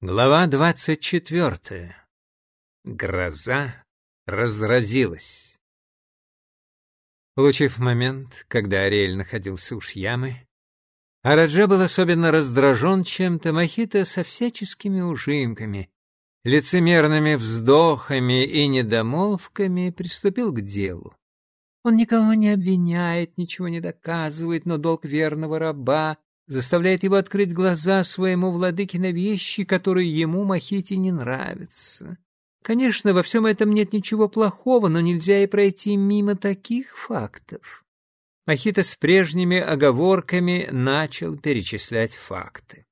Глава двадцать четвертая. Гроза разразилась. Получив момент, когда Ариэль находился у Шьямы, Араджа был особенно раздражен чем-то Махита со всяческими ужимками, лицемерными вздохами и недомолвками приступил к делу. Он никого не обвиняет, ничего не доказывает, но долг верного раба заставляет его открыть глаза своему владыке на вещи, которые ему, Махите, не нравятся. Конечно, во всем этом нет ничего плохого, но нельзя и пройти мимо таких фактов. Махита с прежними оговорками начал перечислять факты.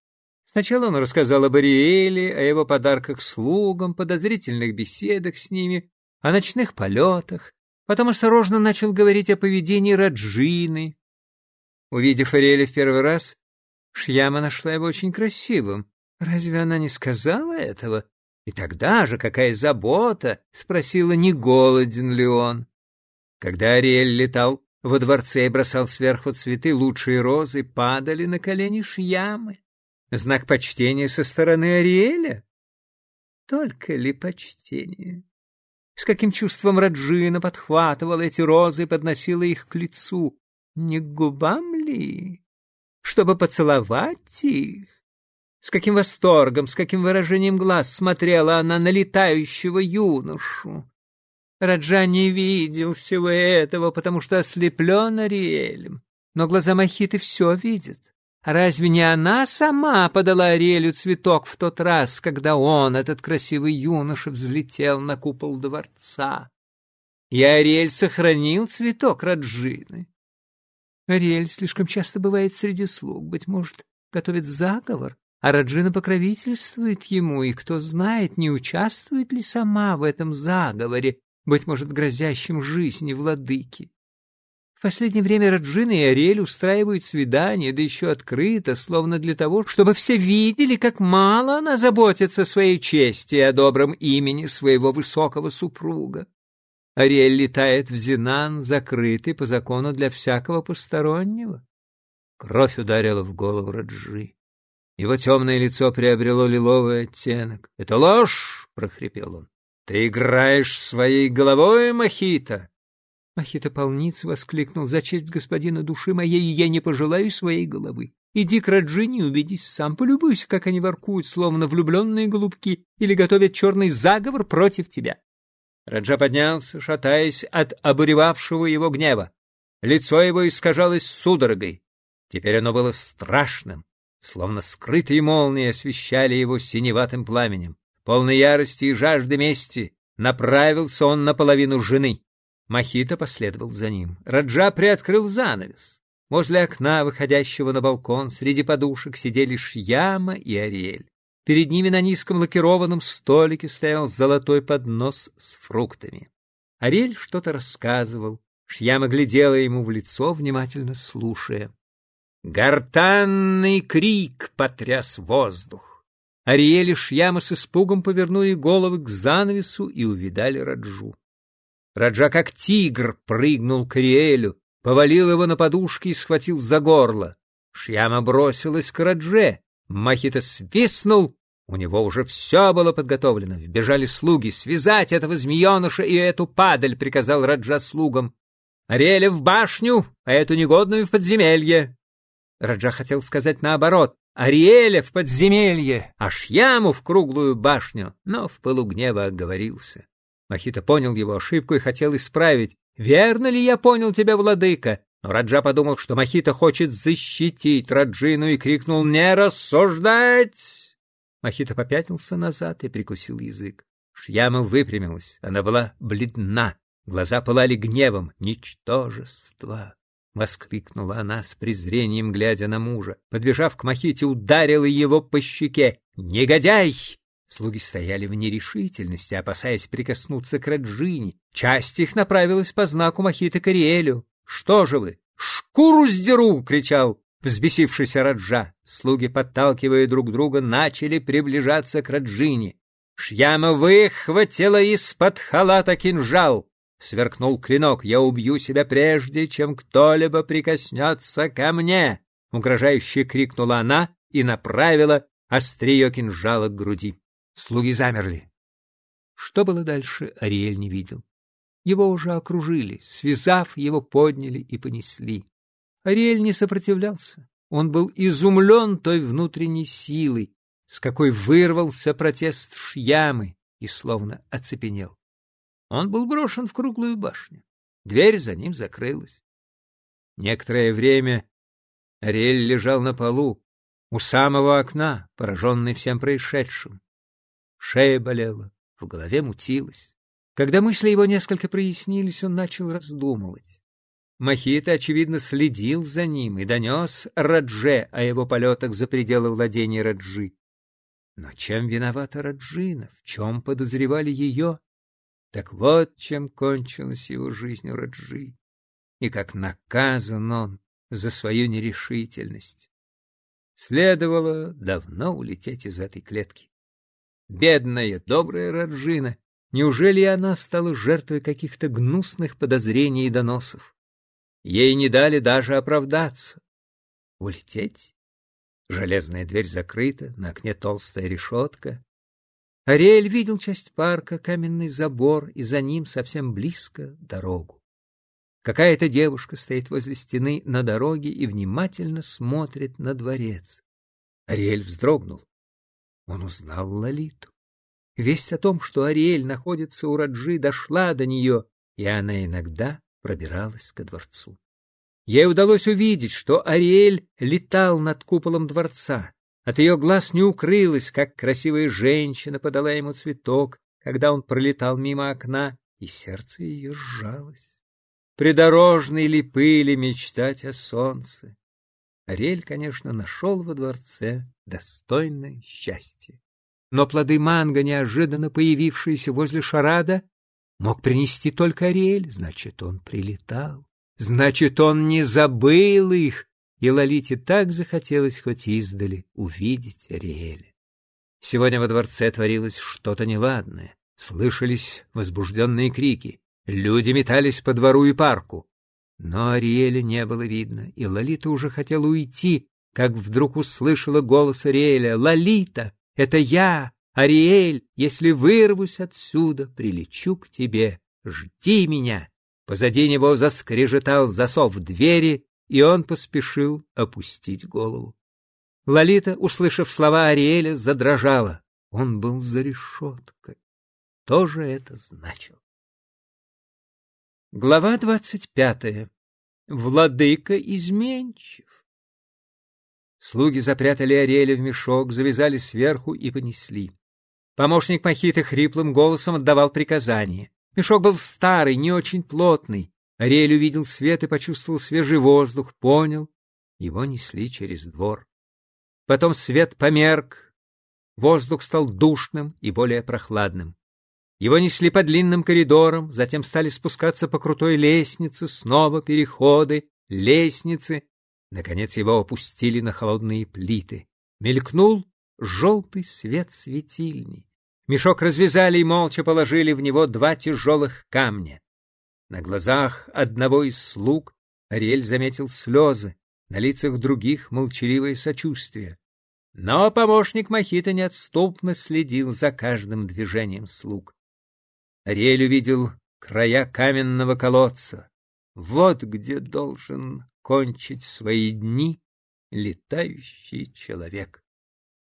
Сначала он рассказал об Ариэле, о его подарках слугам, подозрительных беседах с ними, о ночных полетах, потом осторожно начал говорить о поведении Раджины. Увидев Ариэля в первый раз, Шьяма нашла его очень красивым. Разве она не сказала этого? И тогда же какая забота, спросила, не голоден ли он. Когда Ариэль летал во дворце и бросал сверху цветы, лучшие розы падали на колени Шьямы. Знак почтения со стороны Ариэля? Только ли почтение? С каким чувством Раджина подхватывала эти розы и подносила их к лицу? Не к губам ли? Чтобы поцеловать их. С каким восторгом, с каким выражением глаз смотрела она на летающего юношу. Раджа не видел всего этого, потому что ослеплен Ариэлем. Но глаза Махиты все видят. разве не она сама подала Ариэлю цветок в тот раз, когда он, этот красивый юноша, взлетел на купол дворца? И Ариэль сохранил цветок Раджины. Ариэль слишком часто бывает среди слуг, быть может, готовит заговор, а Раджина покровительствует ему, и кто знает, не участвует ли сама в этом заговоре, быть может, грозящем жизни владыки. В последнее время Раджина и Ариэль устраивают свидания, да еще открыто, словно для того, чтобы все видели, как мало она заботится о своей чести и о добром имени своего высокого супруга. Ариэль летает в Зинан, закрытый по закону для всякого постороннего. Кровь ударила в голову Раджи. Его темное лицо приобрело лиловый оттенок. — Это ложь! — прохрипел он. — Ты играешь своей головой, Махита! Махита полниц воскликнул. — За честь господина души моей я не пожелаю своей головы. Иди к Раджине убедись сам, полюбуйся, как они воркуют, словно влюбленные голубки, или готовят черный заговор против тебя. Раджа поднялся, шатаясь от обуревавшего его гнева. Лицо его искажалось судорогой. Теперь оно было страшным, словно скрытые молнии освещали его синеватым пламенем. Полной ярости и жажды мести направился он наполовину жены. Махита последовал за ним. Раджа приоткрыл занавес. Возле окна, выходящего на балкон, среди подушек сидели Шьяма и Ариэль. Перед ними на низком лакированном столике стоял золотой поднос с фруктами. Ариэль что-то рассказывал. Шьяма глядела ему в лицо, внимательно слушая. Гортанный крик потряс воздух. Ариэль и Шьяма с испугом повернули головы к занавесу и увидали Раджу. Раджа, как тигр, прыгнул к Ариэлю, повалил его на подушки и схватил за горло. Шьяма бросилась к Радже. Махита свистнул, у него уже все было подготовлено. Вбежали слуги. «Связать этого змееныша и эту падаль!» — приказал Раджа слугам. «Ариэля в башню, а эту негодную в подземелье!» Раджа хотел сказать наоборот. «Ариэля в подземелье, а Шьяму в круглую башню!» Но в пылу гнева оговорился. Махита понял его ошибку и хотел исправить. «Верно ли я понял тебя, владыка? Раджа подумал, что Махита хочет защитить Раджину и крикнул «Не рассуждать!» Махита попятился назад и прикусил язык. Шьяма выпрямилась. Она была бледна. Глаза пылали гневом. «Ничтожество!» — воскликнула она с презрением, глядя на мужа. Подбежав к Махите, ударила его по щеке. «Негодяй!» Слуги стояли в нерешительности, опасаясь прикоснуться к Раджине. Часть их направилась по знаку Махита к Ариэлю. «Что же вы? Шкуру сдеру!» — кричал взбесившийся Раджа. Слуги, подталкивая друг друга, начали приближаться к Раджине. Шьяма выхватила из-под халата кинжал. Сверкнул клинок. «Я убью себя прежде, чем кто-либо прикоснется ко мне!» Угрожающе крикнула она и направила острие кинжала к груди. Слуги замерли. Что было дальше, Ариэль не видел. Его уже окружили, связав, его подняли и понесли. Ариэль не сопротивлялся. Он был изумлен той внутренней силой, с какой вырвался протест Шьямы и словно оцепенел. Он был брошен в круглую башню. Дверь за ним закрылась. Некоторое время Ариэль лежал на полу, у самого окна, пораженный всем происшедшим. Шея болела, в голове мутилась. Когда мысли его несколько прояснились, он начал раздумывать. Махита, очевидно, следил за ним и донес Радже о его полетах за пределы владения Раджи. Но чем виновата Раджина? В чем подозревали ее? Так вот, чем кончилась его жизнь у Раджи. И как наказан он за свою нерешительность. Следовало давно улететь из этой клетки. Бедная, добрая Раджина, неужели она стала жертвой каких-то гнусных подозрений и доносов? Ей не дали даже оправдаться. Улететь? Железная дверь закрыта, на окне толстая решетка. Ариэль видел часть парка, каменный забор, и за ним совсем близко дорогу. Какая-то девушка стоит возле стены на дороге и внимательно смотрит на дворец. Ариэль вздрогнул. Он узнал Лолиту. Весть о том, что Ариэль находится у Раджи, дошла до нее, и она иногда пробиралась ко дворцу. Ей удалось увидеть, что Ариэль летал над куполом дворца. От ее глаз не укрылось, как красивая женщина подала ему цветок, когда он пролетал мимо окна, и сердце ее сжалось придорожной ли пыли мечтать о солнце. Ариэль, конечно, нашел во дворце достойное счастье. Но плоды манго, неожиданно появившиеся возле шарада, мог принести только Ариэль, значит, он прилетал. Значит, он не забыл их, и Лолите так захотелось хоть издали увидеть Ариэля. Сегодня во дворце творилось что-то неладное, слышались возбужденные крики. Люди метались по двору и парку. Но Ариэля не было видно, и Лолита уже хотела уйти, как вдруг услышала голос Ариэля. «Лолита, это я, Ариэль, если вырвусь отсюда, прилечу к тебе. Жди меня!» Позади него заскрежетал засов двери, и он поспешил опустить голову. Лолита, услышав слова Ариэля, задрожала. Он был за решеткой. Что же это значило? Глава двадцать пятая. Владыка изменчив. Слуги запрятали Ариэля в мешок, завязали сверху и понесли. Помощник Махиты хриплым голосом отдавал приказания. Мешок был старый, не очень плотный. Ариэль увидел свет и почувствовал свежий воздух, понял. Его несли через двор. Потом свет померк, воздух стал душным и более прохладным. Его несли по длинным коридорам, затем стали спускаться по крутой лестнице, снова переходы, лестницы. Наконец его опустили на холодные плиты. Мелькнул желтый свет светильни. Мешок развязали и молча положили в него два тяжелых камня. На глазах одного из слуг Ариэль заметил слезы, на лицах других молчаливое сочувствие. Но помощник Махита неотступно следил за каждым движением слуг. Ариэль увидел края каменного колодца. Вот где должен кончить свои дни летающий человек.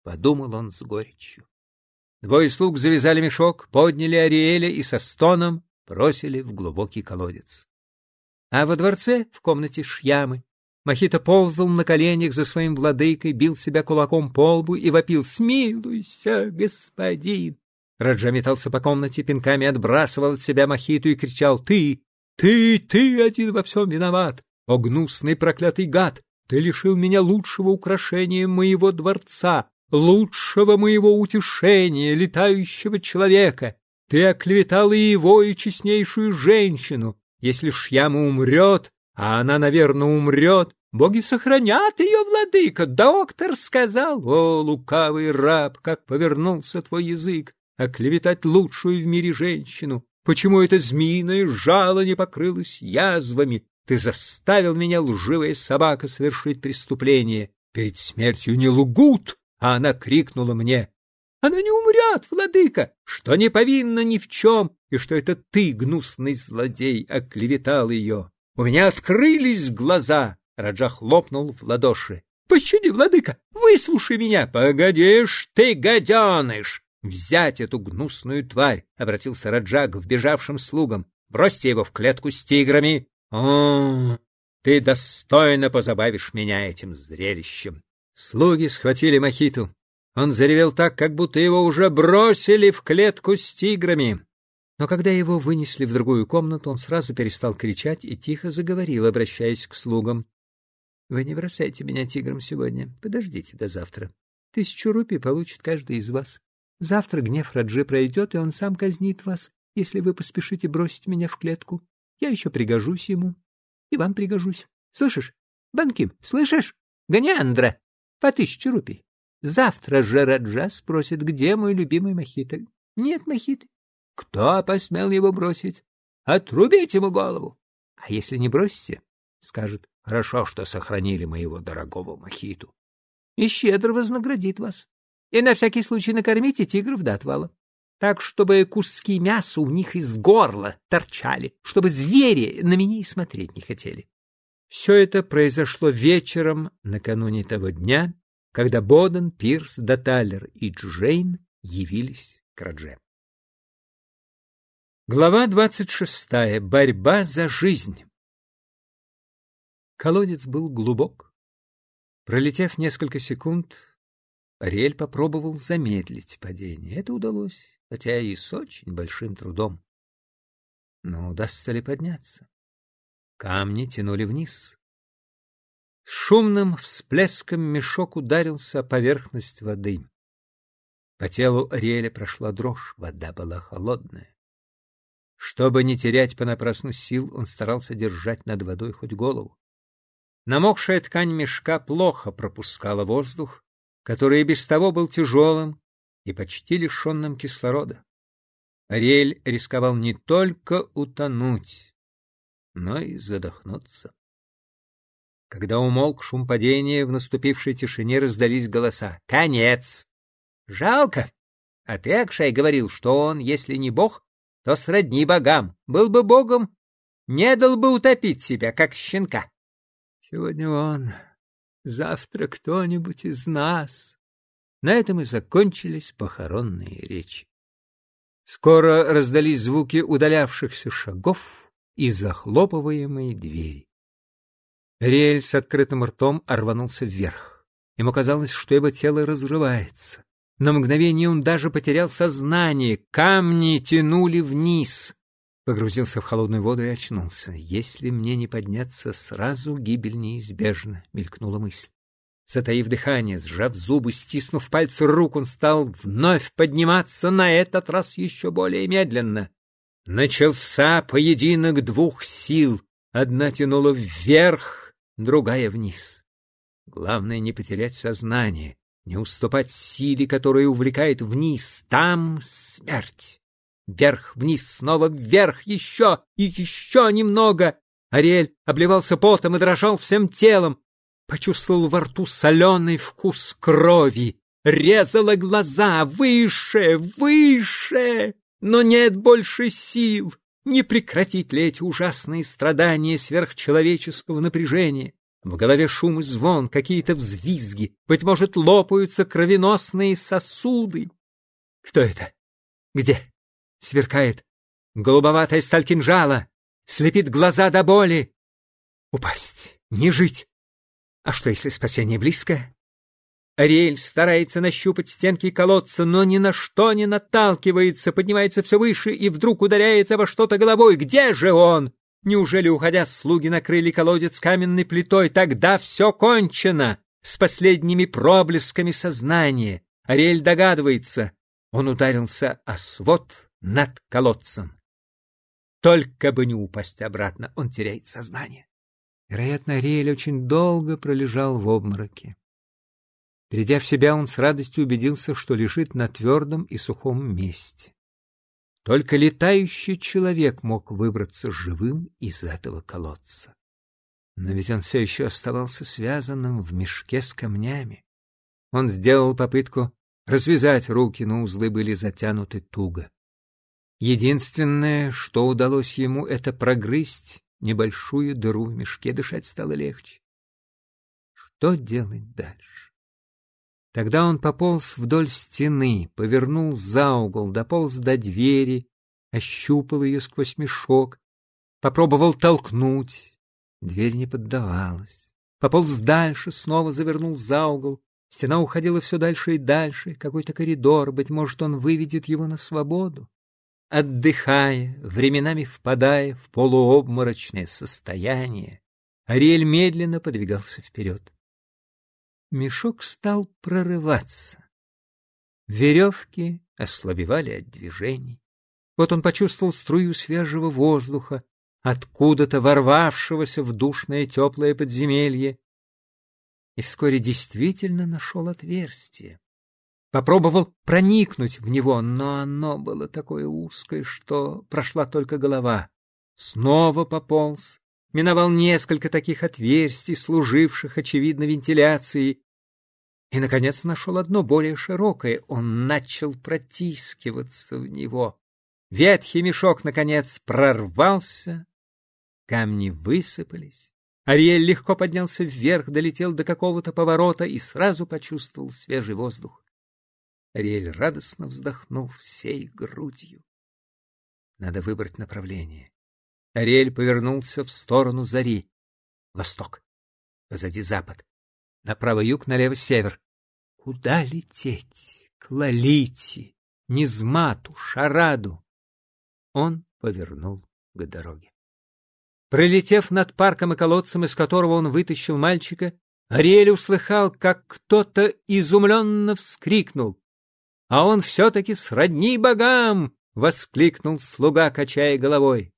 Подумал он с горечью. Двое слуг завязали мешок, подняли Ариэля и со стоном бросили в глубокий колодец. А во дворце, в комнате Шьямы, Махита ползал на коленях за своим владыкой, бил себя кулаком по лбу и вопил «Смилуйся, господин! Раджа метался по комнате, пинками отбрасывал от себя мохиту и кричал «Ты! Ты! Ты один во всем виноват! О, гнусный проклятый гад! Ты лишил меня лучшего украшения моего дворца, лучшего моего утешения, летающего человека! Ты оклеветал и его, и честнейшую женщину! Если Шьяма умрет, а она, наверное, умрет, боги сохранят ее, владыка! Доктор сказал! О, лукавый раб, как повернулся твой язык! оклеветать лучшую в мире женщину? Почему это змеиное жало не покрылось язвами? Ты заставил меня, лживая собака, совершить преступление. Перед смертью не лгут, а она крикнула мне «Она не умрет, владыка, что не повинна ни в чем, и что это ты, гнусный злодей, оклеветал ее. У меня открылись глаза!» Раджа хлопнул в ладоши. «Пощади, владыка, выслушай меня!» «Погодишь ты, гаденыш!» «Взять эту гнусную тварь!» — обратился Раджа к вбежавшим слугам. «Бросьте его в клетку с тиграми!» «О, ты достойно позабавишь меня этим зрелищем!» Слуги схватили Махиту. Он заревел так, как будто его уже бросили в клетку с тиграми. Но когда его вынесли в другую комнату, он сразу перестал кричать и тихо заговорил, обращаясь к слугам. — Вы не бросайте меня тигром сегодня. Подождите до завтра. Тысячу рупий получит каждый из вас. Завтра гнев Раджи пройдет, и он сам казнит вас, если вы поспешите бросить меня в клетку. Я еще пригожусь ему. И вам пригожусь. Слышишь? Банким, слышишь? Ганяндра, по тысяче рупий. Завтра же Раджа спросит, где мой любимый Махита. Нет Махиты. Кто посмел его бросить? Отрубить ему голову. А если не бросите, скажет, хорошо, что сохранили моего дорогого Махиту. И щедро вознаградит вас. И на всякий случай накормите тигров до отвала. Так, чтобы куски мяса у них из горла торчали, чтобы звери на меня и смотреть не хотели. Все это произошло вечером накануне того дня, когда Боден, Пирс, Даталер и Джейн явились к Радже. Глава двадцать шестая. Борьба за жизнь. Колодец был глубок. Пролетев несколько секунд, Ариэль попробовал замедлить падение. Это удалось, хотя и с очень большим трудом. Но удастся ли подняться? Камни тянули вниз. С шумным всплеском мешок ударился о поверхность воды. По телу Ариэля прошла дрожь, вода была холодная. Чтобы не терять понапрасну сил, он старался держать над водой хоть голову. Намокшая ткань мешка плохо пропускала воздух, который и без того был тяжелым и почти лишенным кислорода. Ариэль рисковал не только утонуть, но и задохнуться. Когда умолк шум падения, в наступившей тишине раздались голоса. «Конец!» «Жалко!» А ты, Акшай, говорил, что он, если не бог, то сродни богам. Был бы богом, не дал бы утопить себя, как щенка. Сегодня он, завтра кто-нибудь из нас. На этом и закончились похоронные речи. Скоро раздались звуки удалявшихся шагов и захлопываемой двери. Риэль с открытым ртом рванулся вверх. Ему казалось, что его тело разрывается. На мгновение он даже потерял сознание, камни тянули вниз. Погрузился в холодную воду и очнулся. «Если мне не подняться сразу, гибель неизбежна», — мелькнула мысль. Затаив дыхание, сжав зубы, стиснув пальцы рук, он стал вновь подниматься, на этот раз еще более медленно. Начался поединок двух сил. Одна тянула вверх, другая вниз. Главное не потерять сознание, не уступать силе, которая увлекает вниз. Там смерть. Вверх-вниз, снова вверх, еще и еще немного. Ариэль обливался потом и дрожал всем телом. Почувствовал во рту соленый вкус крови. Резало глаза выше, выше, но нет больше сил. Не прекратить ли эти ужасные страдания сверхчеловеческого напряжения? В голове шум и звон, какие-то взвизги, быть может, лопаются кровеносные сосуды. Кто это? Где? Сверкает. Голубоватая сталь кинжала. Слепит глаза до боли. Упасть. Не жить. А что, если спасение близко? Ариэль старается нащупать стенки колодца, но ни на что не наталкивается, поднимается все выше и вдруг ударяется во что-то головой. Где же он? Неужели, уходя, слуги накрыли колодец каменной плитой? Тогда все кончено! С последними проблесками сознания. Ариэль догадывается. Он ударился о свод над колодцем. Только бы не упасть обратно, он теряет сознание. Вероятно, Ариэль очень долго пролежал в обмороке. Придя в себя, он с радостью убедился, что лежит на твердом и сухом месте. Только летающий человек мог выбраться живым из этого колодца. Но ведь он все еще оставался связанным в мешке с камнями. Он сделал попытку развязать руки, но узлы были затянуты туго. Единственное, что удалось ему, это прогрызть небольшую дыру в мешке, дышать стало легче. Что делать дальше? Тогда он пополз вдоль стены, повернул за угол, дополз до двери, ощупал ее сквозь мешок, попробовал толкнуть. Дверь не поддавалась. Пополз дальше, снова завернул за угол. Стена уходила все дальше и дальше, какой-то коридор, быть может, он выведет его на свободу. Отдыхая, временами впадая в полуобморочное состояние, Ариэль медленно подвигался вперед. Мешок стал прорываться. Веревки ослабевали от движений. Вот он почувствовал струю свежего воздуха, откуда-то ворвавшегося в душное теплое подземелье, и вскоре действительно нашел отверстие. Попробовал проникнуть в него, но оно было такое узкое, что прошла только голова. Снова пополз, миновал несколько таких отверстий, служивших, очевидно, вентиляцией, и, наконец, нашел одно более широкое. Он начал протискиваться в него. Ветхий мешок, наконец, прорвался, камни высыпались. Ариэль легко поднялся вверх, долетел до какого-то поворота и сразу почувствовал свежий воздух. Ариэль радостно вздохнул всей грудью. Надо выбрать направление. Ариэль повернулся в сторону зари. Восток. Позади запад. Направо юг, налево север. Куда лететь? К Лолите, Низмату, Шараду. Он повернул к дороге. Пролетев над парком и колодцем, из которого он вытащил мальчика, Ариэль услыхал, как кто-то изумленно вскрикнул. А он все-таки сродни богам! — воскликнул слуга, качая головой.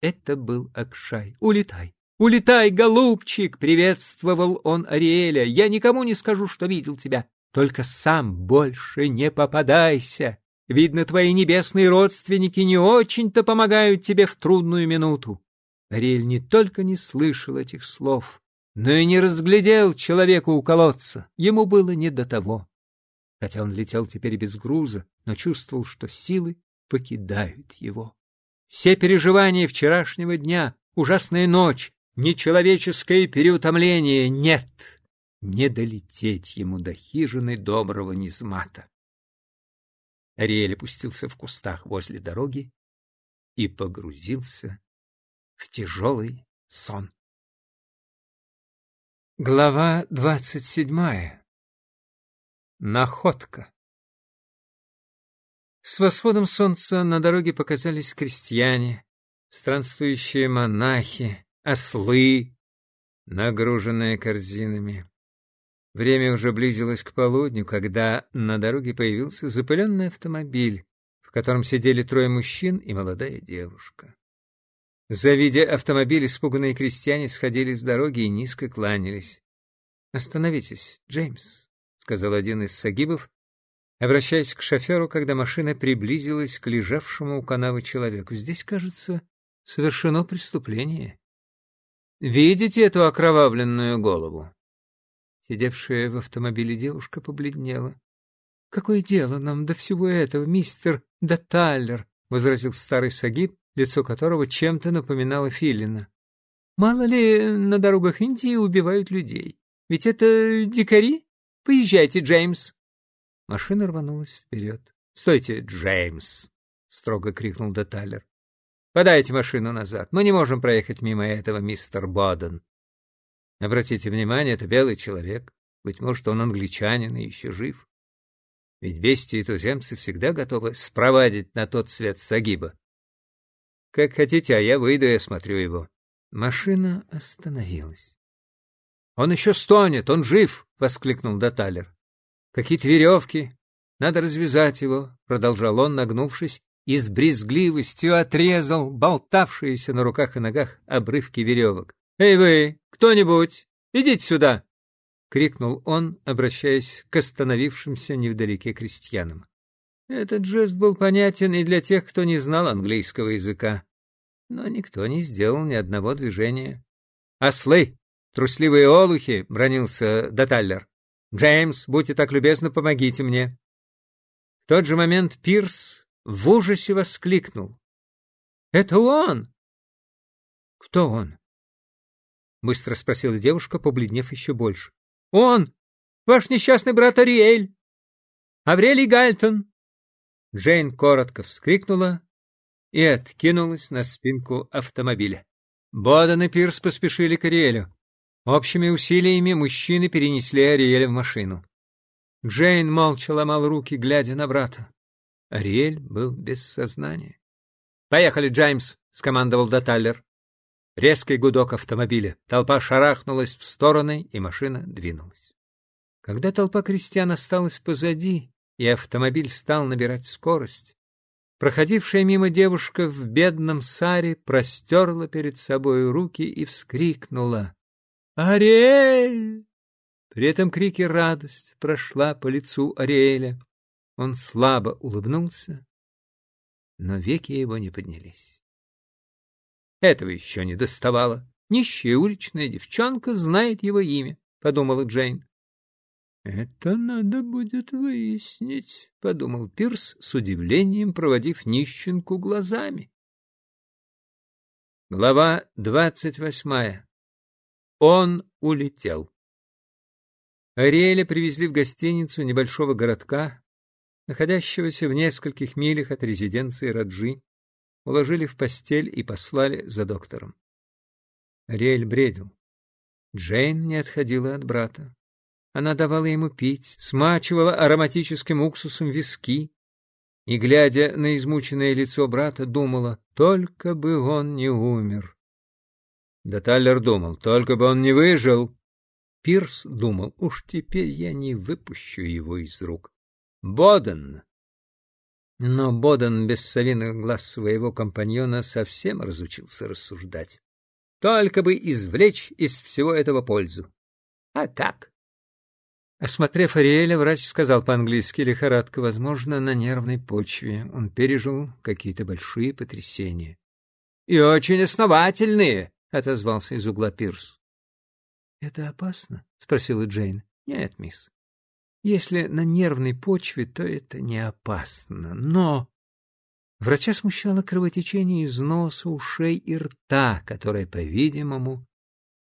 Это был Акшай. «Улетай! Улетай, голубчик!» — приветствовал он Ариэля. «Я никому не скажу, что видел тебя. Только сам больше не попадайся. Видно, твои небесные родственники не очень-то помогают тебе в трудную минуту». Ариэль не только не слышал этих слов, но и не разглядел человека у колодца. Ему было не до того хотя он летел теперь без груза, но чувствовал, что силы покидают его. Все переживания вчерашнего дня, ужасная ночь, нечеловеческое переутомление — нет, не долететь ему до хижины доброго Низмата. Ариэль опустился в кустах возле дороги и погрузился в тяжелый сон. Глава двадцать седьмая Находка. С восходом солнца на дороге показались крестьяне, странствующие монахи, ослы, нагруженные корзинами. Время уже близилось к полудню, когда на дороге появился запыленный автомобиль, в котором сидели трое мужчин и молодая девушка. Завидя автомобиль, испуганные крестьяне сходили с дороги и низко кланялись. «Остановитесь, Джеймс», — сказал один из сагибов, обращаясь к шоферу, когда машина приблизилась к лежавшему у канавы человеку. «Здесь, кажется, совершено преступление. Видите эту окровавленную голову?» Сидевшая в автомобиле девушка побледнела. «Какое дело нам до всего этого, мистер Даталлер?» — возразил старый сагиб, лицо которого чем-то напоминало филина. «Мало ли на дорогах Индии убивают людей? Ведь это дикари?» Поезжайте, Джеймс. Машина рванулась вперед. — Стойте, Джеймс! — строго крикнул Деталер. — Подайте машину назад. Мы не можем проехать мимо этого, мистер Боден. Обратите внимание, это белый человек. Быть может, он англичанин и еще жив. Ведь бестии и туземцы всегда готовы спровадить на тот свет Сагиба. Как хотите, а я выйду и осмотрю его. Машина остановилась. «Он еще стонет, он жив!» — воскликнул Даталер. «Какие-то веревки. Надо развязать его», — продолжал он, нагнувшись, и с брезгливостью отрезал болтавшиеся на руках и ногах обрывки веревок. «Эй вы, кто-нибудь, идите сюда!» — крикнул он, обращаясь к остановившимся невдалеке крестьянам. Этот жест был понятен и для тех, кто не знал английского языка. Но никто не сделал ни одного движения. «Ослы!» Трусливые олухи, — бронился Даталлер. Джеймс, будьте так любезны, помогите мне. В тот же момент Пирс в ужасе воскликнул. «Это он!» «Кто он?» — быстро спросила девушка, побледнев еще больше. «Он! Ваш несчастный брат Ариэль! Аврелий Гальтон!» Джейн коротко вскрикнула и откинулась на спинку автомобиля. Боден и Пирс поспешили к Ариэлю. Общими усилиями мужчины перенесли Ариэля в машину. Джейн молча ломал руки, глядя на брата. Ариэль был без сознания. «Поехали, Джеймс!» — скомандовал Даталлер. Резкий гудок автомобиля. Толпа шарахнулась в стороны, и машина двинулась. Когда толпа крестьян осталась позади, и автомобиль стал набирать скорость, проходившая мимо девушка в бедном саре простерла перед собой руки и вскрикнула «Ариэль!». При этом крике радость прошла по лицу Ариэля. Он слабо улыбнулся, но веки его не поднялись. Этого еще не доставало. Нищая уличная девчонка знает его имя, — подумала Джейн. — Это надо будет выяснить, — подумал Пирс с удивлением, проводив нищенку глазами. Глава двадцать восьмая. Он улетел. Ариэля привезли в гостиницу небольшого городка, находящегося в нескольких милях от резиденции Раджи уложили в постель и послали за доктором. Ариэль бредил. Джейн не отходила от брата. Она давала ему пить, смачивала ароматическим уксусом виски и, глядя на измученное лицо брата, думала, только бы он не умер. Да Таллер думал, только бы он не выжил. Пирс думал, уж теперь я не выпущу его из рук. Боден но Боден без совиных глаз своего компаньона совсем разучился рассуждать. Только бы извлечь из всего этого пользу. А как? Осмотрев Ариэля, врач сказал по-английски лихорадка, возможно, на нервной почве. Он пережил какие-то большие потрясения. — И очень основательные, — отозвался из угла Пирс. — Это опасно? — спросила Джейн. — Нет, мисс. Если на нервной почве, то это не опасно. Но врача смущало кровотечение из носа, ушей и рта, которое, по-видимому,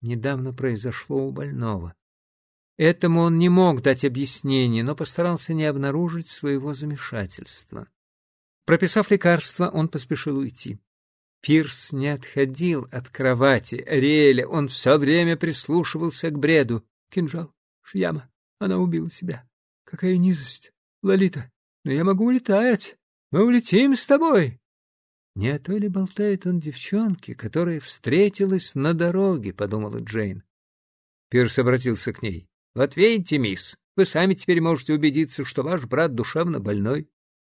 недавно произошло у больного. Этому он не мог дать объяснение, но постарался не обнаружить своего замешательства. Прописав лекарство, он поспешил уйти. Пирс не отходил от кровати Ариэля, он все время прислушивался к бреду. Кинжал, шьяма, она убила себя. Какая низость! Лолита, но я могу улетать. Мы улетим с тобой. Не о той ли болтает он девчонке, которая встретилась на дороге, — подумала Джейн. Пирс обратился к ней. — Вот видите, мисс, вы сами теперь можете убедиться, что ваш брат душевно больной.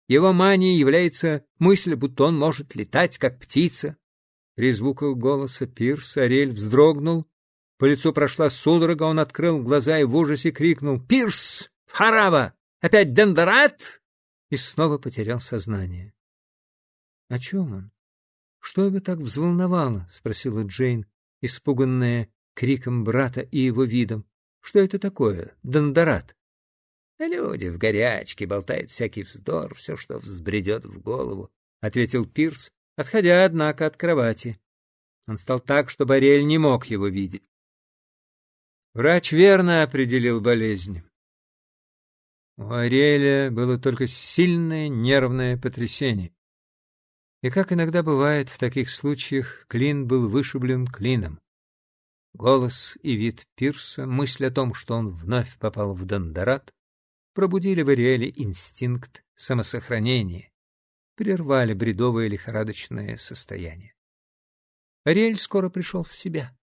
Его манией является мысль, будто он может летать, как птица. При звуках голоса Пирса Ариэль вздрогнул по лицу прошла судорога, он открыл глаза и в ужасе крикнул «Пирс! Харава! Опять Дендерат!» и снова потерял сознание. — О чем он? Что его так взволновало? — спросила Джейн, испуганная криком брата и его видом. — Что это такое, Дондорат? — Люди в горячке болтают всякий вздор, все, что взбредет в голову, — ответил Пирс, отходя, однако, от кровати. Он стал так, чтобы Ариэль не мог его видеть. Врач верно определил болезнь. У Ариэля было только сильное нервное потрясение. И, как иногда бывает в таких случаях, клин был вышиблен клином. Голос и вид Пирса, мысль о том, что он вновь попал в Дондорат, пробудили в Ариэле инстинкт самосохранения, прервали бредовое лихорадочное состояние. Ариэль скоро пришел в себя.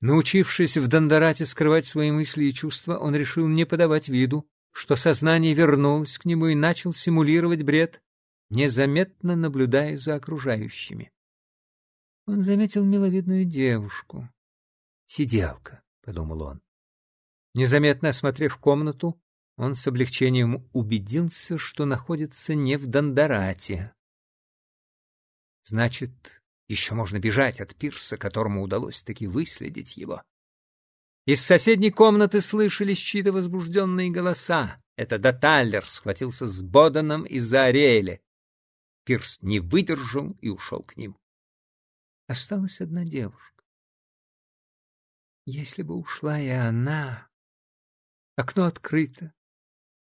Научившись в Дондорате скрывать свои мысли и чувства, он решил не подавать виду, что сознание вернулось к нему и начал симулировать бред, незаметно наблюдая за окружающими. Он заметил миловидную девушку. «Сиделка», — подумал он. Незаметно осмотрев комнату, он с облегчением убедился, что находится не в Дондорате. Значит, еще можно бежать от пирса, которому удалось таки выследить его. Из соседней комнаты слышались чьи-то возбужденные голоса. Это Даталлер схватился с Боданом из-за Ариэля. Пирс не выдержал и ушел к ним. Осталась одна девушка. Если бы ушла и она... Окно открыто.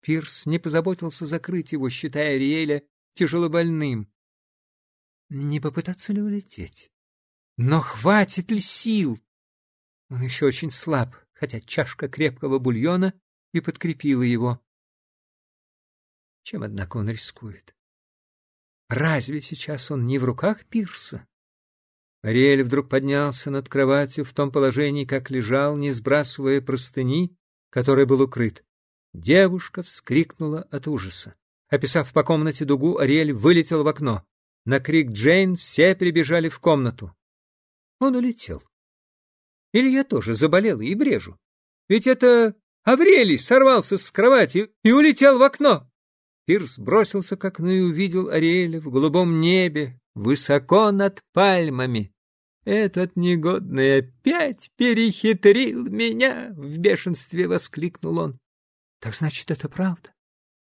Пирс не позаботился закрыть его, считая Ариэля тяжелобольным. Не попытаться ли улететь? Но хватит ли сил? Он еще очень слаб, хотя чашка крепкого бульона и подкрепила его. Чем, однако, он рискует? Разве сейчас он не в руках Пирса? Ариэль вдруг поднялся над кроватью в том положении, как лежал, не сбрасывая простыни, которой был укрыт. Девушка вскрикнула от ужаса. Описав по комнате дугу, Ариэль вылетел в окно. На крик Джейн все прибежали в комнату. Он улетел. Или я тоже заболел и брежу? Ведь это Аврелий сорвался с кровати и улетел в окно. Пирс бросился к окну и увидел Ариэля в голубом небе, высоко над пальмами. «Этот негодный опять перехитрил меня!» — в бешенстве воскликнул он. «Так значит, это правда?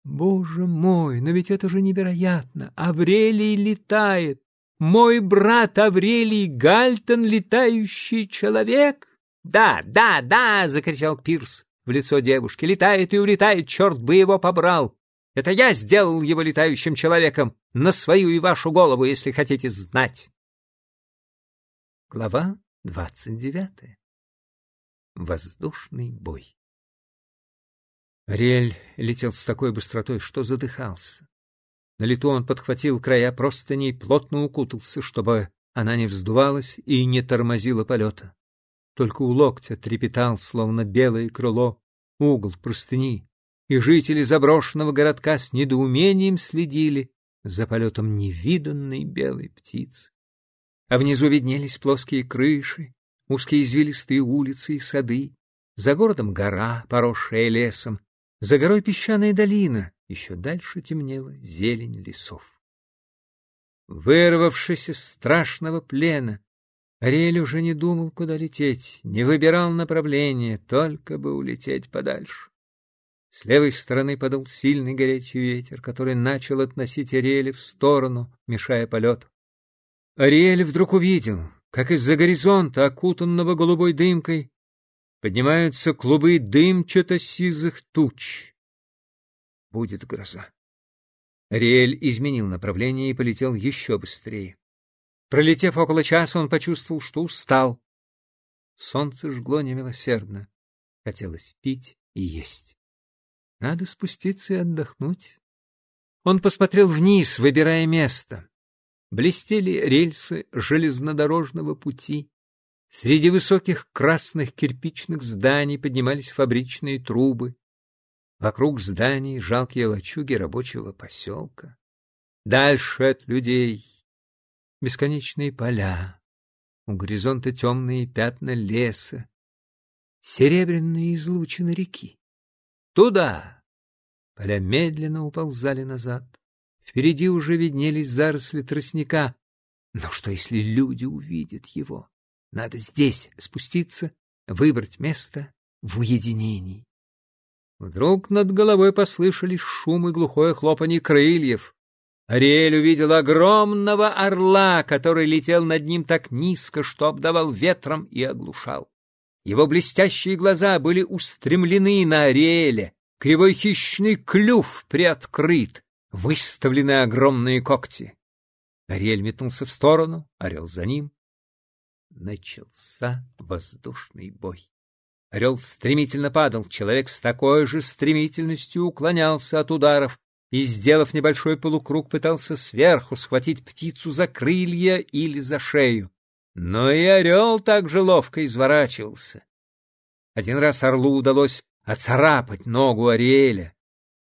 Боже мой, но ведь это же невероятно! Аврелий летает! Мой брат Аврелий Гальтон — летающий человек!» «Да, да, да!» — закричал Пирс в лицо девушки. «Летает и улетает, черт бы его побрал! Это я сделал его летающим человеком на свою и вашу голову, если хотите знать!» Глава двадцать девятая. Воздушный бой. Ариэль летел с такой быстротой, что задыхался. На лету он подхватил края простыней, плотно укутался, чтобы она не вздувалась и не тормозила полета. Только у локтя трепетал, словно белое крыло, угол простыни, и жители заброшенного городка с недоумением следили за полетом невиданной белой птицы. А внизу виднелись плоские крыши, узкие извилистые улицы и сады, за городом гора, поросшая лесом, за горой песчаная долина, еще дальше темнела зелень лесов. Вырвавшись из страшного плена, Ариэль уже не думал, куда лететь, не выбирал направление, только бы улететь подальше. С левой стороны подул сильный горячий ветер, который начал относить Ариэля в сторону, мешая полету. Ариэль вдруг увидел, как из-за горизонта, окутанного голубой дымкой, Поднимаются клубы дымчато-сизых туч. Будет гроза. Риэль изменил направление и полетел еще быстрее. Пролетев около часа, он почувствовал, что устал. Солнце жгло немилосердно. Хотелось пить и есть. Надо спуститься и отдохнуть. Он посмотрел вниз, выбирая место. Блестели рельсы железнодорожного пути. Среди высоких красных кирпичных зданий поднимались фабричные трубы. Вокруг зданий жалкие лачуги рабочего поселка. Дальше от людей бесконечные поля, у горизонта темные пятна леса, серебряные излучины реки. Туда! Поля медленно уползали назад. Впереди уже виднелись заросли тростника. Но что, если люди увидят его? Надо здесь спуститься, выбрать место в уединении. Вдруг над головой послышались шум и глухое хлопанье крыльев. Ариэль увидел огромного орла, который летел над ним так низко, что обдавал ветром и оглушал. Его блестящие глаза были устремлены на Ариэля, кривой хищный клюв приоткрыт, выставлены огромные когти. Ариэль метнулся в сторону, орел за ним. Начался воздушный бой. Орел стремительно падал, человек с такой же стремительностью уклонялся от ударов и, сделав небольшой полукруг, пытался сверху схватить птицу за крылья или за шею. Но и орел также ловко изворачивался. Один раз орлу удалось оцарапать ногу Ариэля.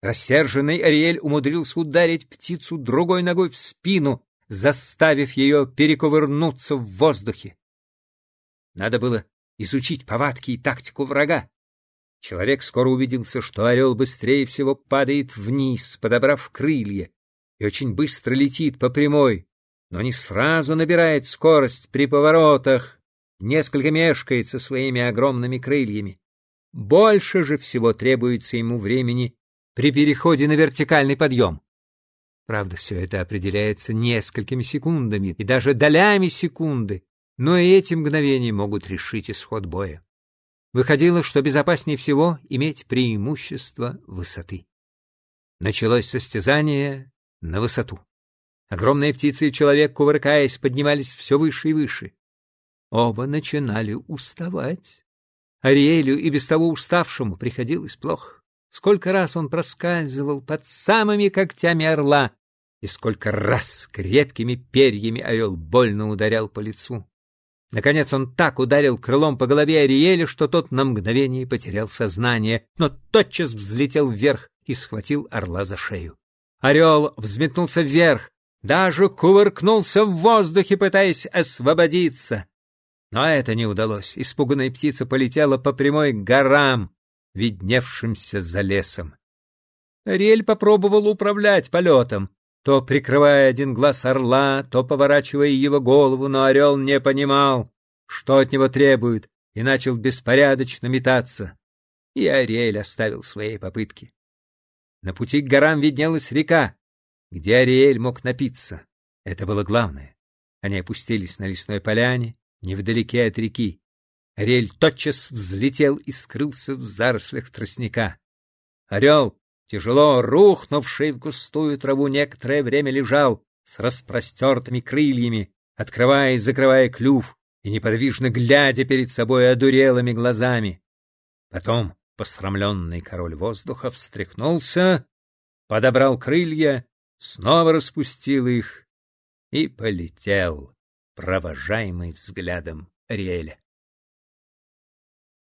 Рассерженный Ариэль умудрился ударить птицу другой ногой в спину, заставив ее перековырнуться в воздухе. Надо было изучить повадки и тактику врага. Человек скоро убедился, что орел быстрее всего падает вниз, подобрав крылья, и очень быстро летит по прямой, но не сразу набирает скорость при поворотах, несколько мешкает со своими огромными крыльями. Больше же всего требуется ему времени при переходе на вертикальный подъем. Правда, все это определяется несколькими секундами и даже долями секунды, но и эти мгновения могут решить исход боя. Выходило, что безопаснее всего иметь преимущество высоты. Началось состязание на высоту. Огромные птицы и человек, кувыркаясь, поднимались все выше и выше. Оба начинали уставать. Ариэлю и без того уставшему приходилось плохо. Сколько раз он проскальзывал под самыми когтями орла, и сколько раз крепкими перьями орел больно ударял по лицу. Наконец он так ударил крылом по голове Ариэля, что тот на мгновение потерял сознание, но тотчас взлетел вверх и схватил орла за шею. Орел взметнулся вверх, даже кувыркнулся в воздухе, пытаясь освободиться. Но это не удалось. Испуганная птица полетела по прямой горам, видневшимся за лесом. Ариэль попробовал управлять полетом, то прикрывая один глаз орла, то поворачивая его голову, но орел не понимал, что от него требуют, и начал беспорядочно метаться. И Ариэль оставил свои попытки. На пути к горам виднелась река, где Ариэль мог напиться. Это было главное. Они опустились на лесной поляне, невдалеке от реки. Ариэль тотчас взлетел и скрылся в зарослях тростника. Орел тяжело рухнувший в густую траву, некоторое время лежал с распростертыми крыльями, открывая и закрывая клюв и неподвижно глядя перед собой одурелыми глазами. Потом посрамленный король воздуха встряхнулся, подобрал крылья, снова распустил их и полетел, провожаемый взглядом Риэля.